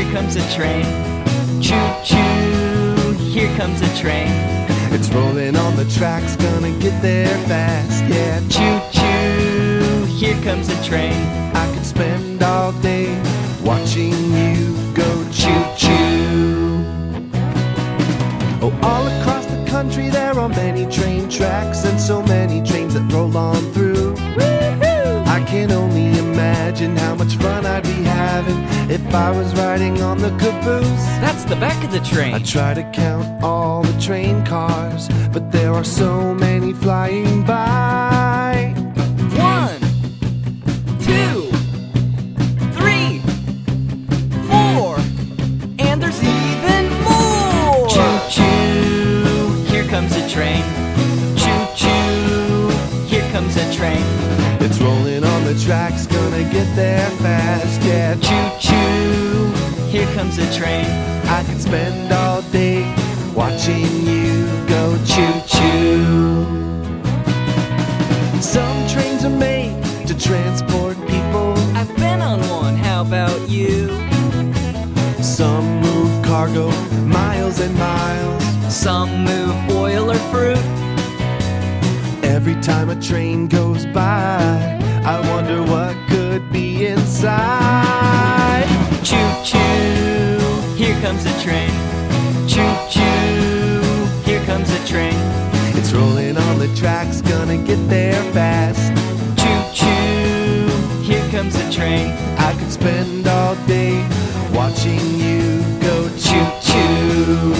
here comes a train. Choo choo, here comes a train. It's rolling on the tracks, gonna get there fast. Yeah, Choo choo, here comes a train. I could spend all day watching you go choo choo. Oh, all across the country there are many train tracks and so many trains I was riding on the caboose. That's the back of the train. I try to count all the train cars, but there are so many flying by. One, two, three, four, and there's even more. Choo choo, here comes a train. Choo choo, here comes a train. It's rolling on the tracks, gonna get there fast. Yeah, Choo choo, here comes a train. I could spend all day watching you go choo choo. Some trains are made to transport people, I've been on one, how about you? some move cargo miles and miles. Some move oil or fruit. Every time a train goes comes a train. Choo choo, here comes a train. It's rolling on the tracks, gonna get there fast. Choo choo, here comes a train. I could spend all day watching you go choo choo.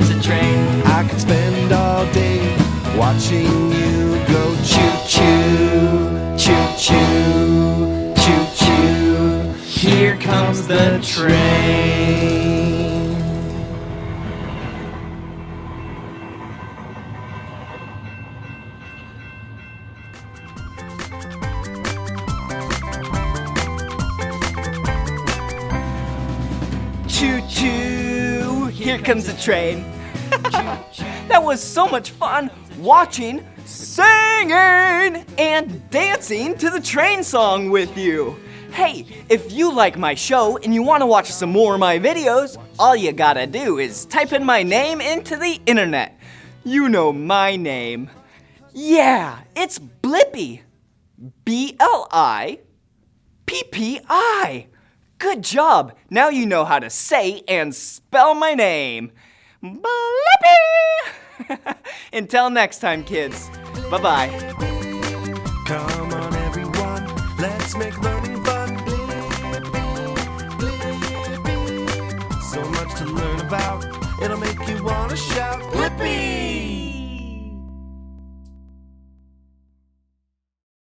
comes a train. I could spend all day watching you go choo choo, choo choo, choo choo. Here comes the train. Choo choo, here comes the train. that was so much fun watching, singing, and dancing to the train song with you. Hey, if you like my show and you want to watch some more of my videos, all you gotta do is type in my name into the internet. You know my name. Yeah, it's Blippi. B L I P P I. Good job. Now you know how to say and spell my name. Blippi! Until next time, kids. Bye bye. Come on, everyone, let's make learning fun. So much to learn about, it'll make you wanna shout, Blippi!